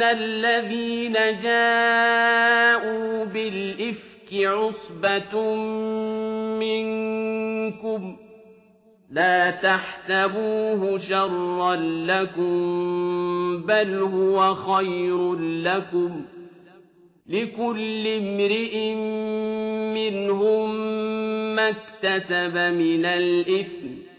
إن الذين جاءوا بالإفك عصبة منكم لا تحسبوه شرا لكم بل هو خير لكم لكل امرئ منهم ما اكتسب من الإثم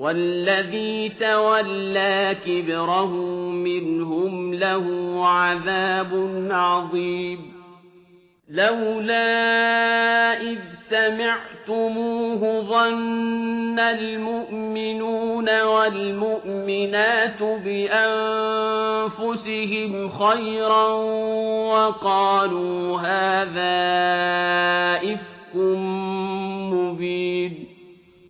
والذي تولى كبره منهم له عذاب عظيم. لولا إذ سمعتموه ظن المؤمنون والمؤمنات بأنفسهم خيرا وقالوا هذا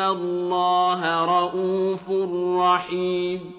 الله رؤوف رحيم